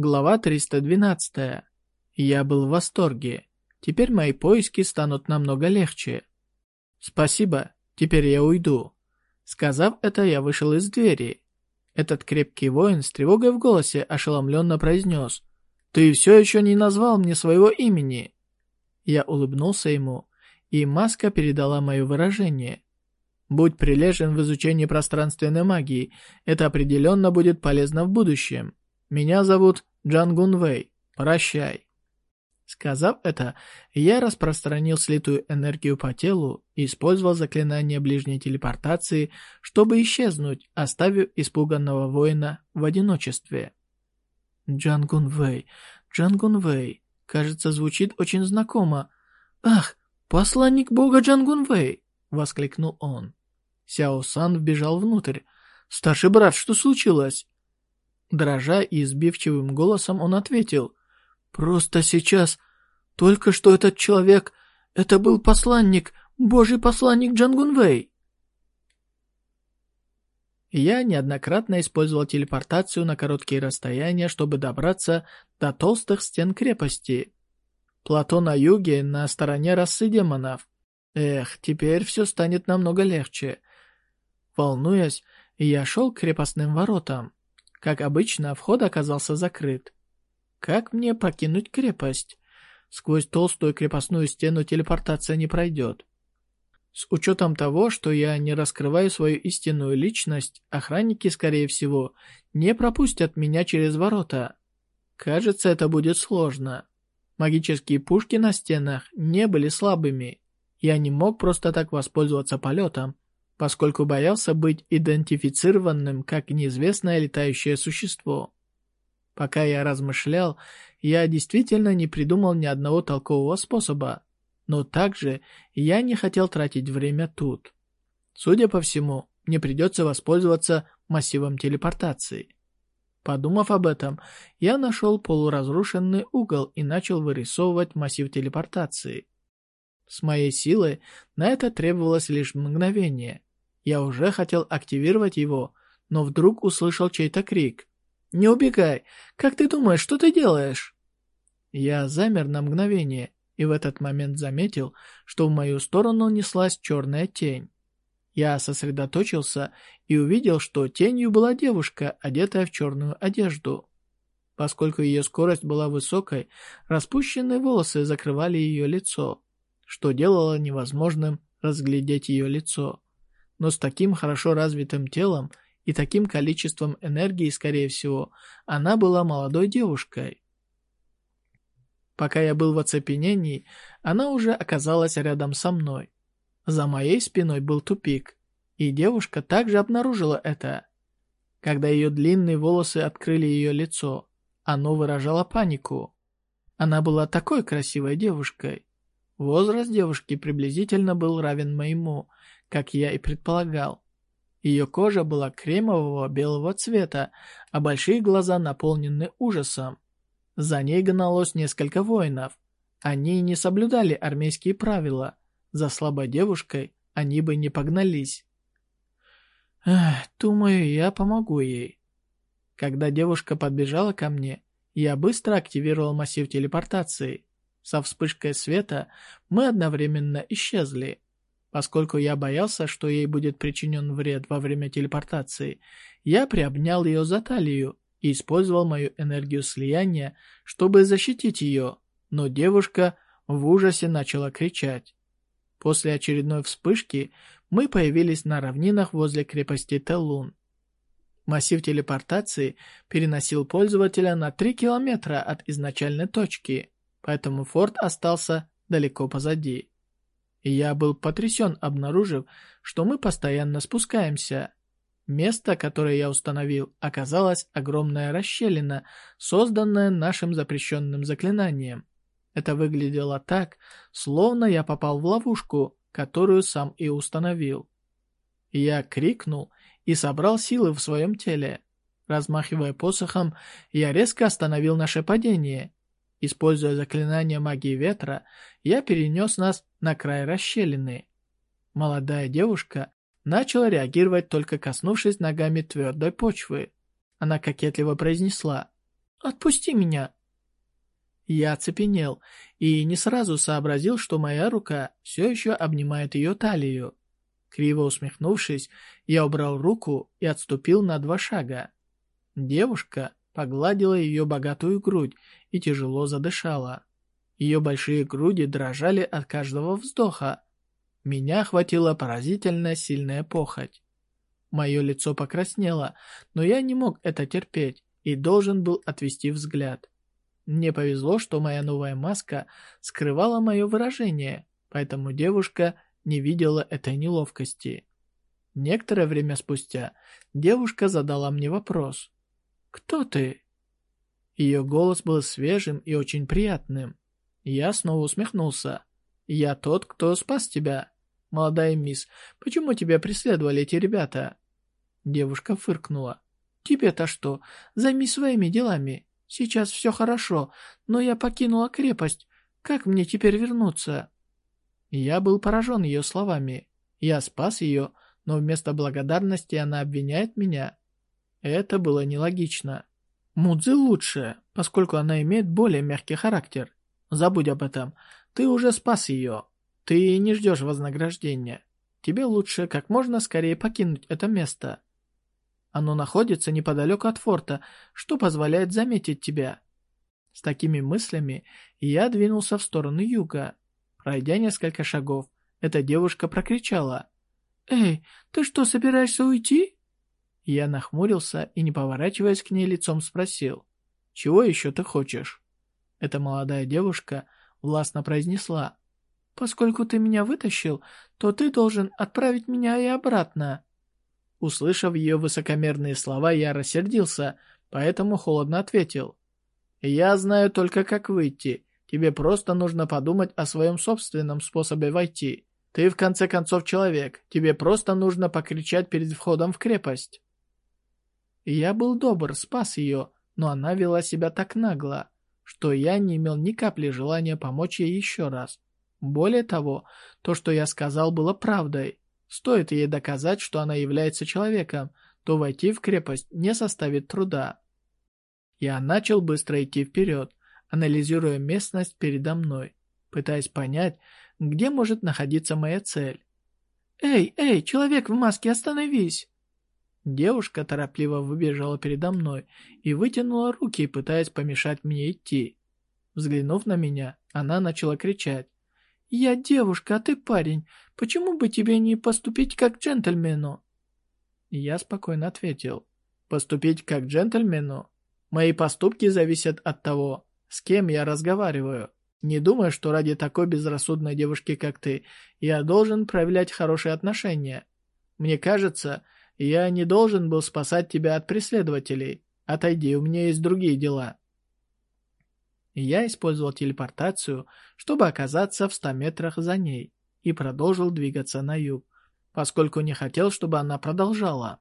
Глава 312. Я был в восторге. Теперь мои поиски станут намного легче. Спасибо, теперь я уйду. Сказав это, я вышел из двери. Этот крепкий воин с тревогой в голосе ошеломленно произнес. «Ты все еще не назвал мне своего имени!» Я улыбнулся ему, и маска передала мое выражение. «Будь прилежен в изучении пространственной магии, это определенно будет полезно в будущем. Меня зовут Джан Гунвей. Прощай!» Сказав это, я распространил слитую энергию по телу и использовал заклинание ближней телепортации, чтобы исчезнуть, оставив испуганного воина в одиночестве. Джангун Вэй, Джангун Вэй, кажется, звучит очень знакомо. «Ах, посланник бога Джангун Вэй!» — воскликнул он. Сяо Сан вбежал внутрь. «Старший брат, что случилось?» Дрожа и сбивчивым голосом он ответил — Просто сейчас, только что этот человек, это был посланник, божий посланник Джангунвей. Я неоднократно использовал телепортацию на короткие расстояния, чтобы добраться до толстых стен крепости. Плато на юге, на стороне расы демонов. Эх, теперь все станет намного легче. Волнуясь, я шел к крепостным воротам. Как обычно, вход оказался закрыт. Как мне покинуть крепость? Сквозь толстую крепостную стену телепортация не пройдет. С учетом того, что я не раскрываю свою истинную личность, охранники, скорее всего, не пропустят меня через ворота. Кажется, это будет сложно. Магические пушки на стенах не были слабыми. Я не мог просто так воспользоваться полетом, поскольку боялся быть идентифицированным как неизвестное летающее существо. Пока я размышлял, я действительно не придумал ни одного толкового способа. Но также я не хотел тратить время тут. Судя по всему, мне придется воспользоваться массивом телепортации. Подумав об этом, я нашел полуразрушенный угол и начал вырисовывать массив телепортации. С моей силой на это требовалось лишь мгновение. Я уже хотел активировать его, но вдруг услышал чей-то крик. «Не убегай! Как ты думаешь, что ты делаешь?» Я замер на мгновение и в этот момент заметил, что в мою сторону неслась черная тень. Я сосредоточился и увидел, что тенью была девушка, одетая в черную одежду. Поскольку ее скорость была высокой, распущенные волосы закрывали ее лицо, что делало невозможным разглядеть ее лицо. Но с таким хорошо развитым телом и таким количеством энергии, скорее всего, она была молодой девушкой. Пока я был в оцепенении, она уже оказалась рядом со мной. За моей спиной был тупик, и девушка также обнаружила это. Когда ее длинные волосы открыли ее лицо, оно выражало панику. Она была такой красивой девушкой. Возраст девушки приблизительно был равен моему, как я и предполагал. Ее кожа была кремового белого цвета, а большие глаза наполнены ужасом. За ней гналось несколько воинов. Они не соблюдали армейские правила. За слабой девушкой они бы не погнались. Думаю, я помогу ей. Когда девушка подбежала ко мне, я быстро активировал массив телепортации. Со вспышкой света мы одновременно исчезли. Поскольку я боялся, что ей будет причинен вред во время телепортации, я приобнял ее за талию и использовал мою энергию слияния, чтобы защитить ее, но девушка в ужасе начала кричать. После очередной вспышки мы появились на равнинах возле крепости Теллун. Массив телепортации переносил пользователя на 3 километра от изначальной точки, поэтому форт остался далеко позади и я был потрясен, обнаружив, что мы постоянно спускаемся. Место, которое я установил, оказалось огромная расщелина, созданная нашим запрещенным заклинанием. Это выглядело так, словно я попал в ловушку, которую сам и установил. Я крикнул и собрал силы в своем теле. Размахивая посохом, я резко остановил наше падение Используя заклинание магии ветра, я перенес нас на край расщелины. Молодая девушка начала реагировать только коснувшись ногами твердой почвы. Она кокетливо произнесла Отпусти меня!» Я оцепенел и не сразу сообразил, что моя рука все еще обнимает ее талию. Криво усмехнувшись, я убрал руку и отступил на два шага. Девушка погладила ее богатую грудь и тяжело задышала. Ее большие груди дрожали от каждого вздоха. Меня охватила поразительно сильная похоть. Мое лицо покраснело, но я не мог это терпеть и должен был отвести взгляд. Мне повезло, что моя новая маска скрывала мое выражение, поэтому девушка не видела этой неловкости. Некоторое время спустя девушка задала мне вопрос. «Кто ты?» Ее голос был свежим и очень приятным. Я снова усмехнулся. «Я тот, кто спас тебя. Молодая мисс, почему тебя преследовали эти ребята?» Девушка фыркнула. «Тебе-то что? Займись своими делами. Сейчас все хорошо, но я покинула крепость. Как мне теперь вернуться?» Я был поражен ее словами. Я спас ее, но вместо благодарности она обвиняет меня. Это было нелогично. Мудзи лучше, поскольку она имеет более мягкий характер. Забудь об этом. Ты уже спас ее. Ты не ждешь вознаграждения. Тебе лучше как можно скорее покинуть это место. Оно находится неподалеку от форта, что позволяет заметить тебя. С такими мыслями я двинулся в сторону юга. Пройдя несколько шагов, эта девушка прокричала. «Эй, ты что, собираешься уйти?» Я нахмурился и, не поворачиваясь к ней лицом, спросил. «Чего еще ты хочешь?» Эта молодая девушка властно произнесла. «Поскольку ты меня вытащил, то ты должен отправить меня и обратно». Услышав ее высокомерные слова, я рассердился, поэтому холодно ответил. «Я знаю только, как выйти. Тебе просто нужно подумать о своем собственном способе войти. Ты, в конце концов, человек. Тебе просто нужно покричать перед входом в крепость». Я был добр, спас ее, но она вела себя так нагло, что я не имел ни капли желания помочь ей еще раз. Более того, то, что я сказал, было правдой. Стоит ей доказать, что она является человеком, то войти в крепость не составит труда. Я начал быстро идти вперед, анализируя местность передо мной, пытаясь понять, где может находиться моя цель. «Эй, эй, человек в маске, остановись!» Девушка торопливо выбежала передо мной и вытянула руки, пытаясь помешать мне идти. Взглянув на меня, она начала кричать. «Я девушка, а ты парень. Почему бы тебе не поступить как джентльмену?» Я спокойно ответил. «Поступить как джентльмену? Мои поступки зависят от того, с кем я разговариваю. Не думаю, что ради такой безрассудной девушки, как ты, я должен проявлять хорошие отношения. Мне кажется, я не должен был спасать тебя от преследователей. Отойди, у меня есть другие дела». Я использовал телепортацию, чтобы оказаться в 100 метрах за ней, и продолжил двигаться на юг, поскольку не хотел, чтобы она продолжала.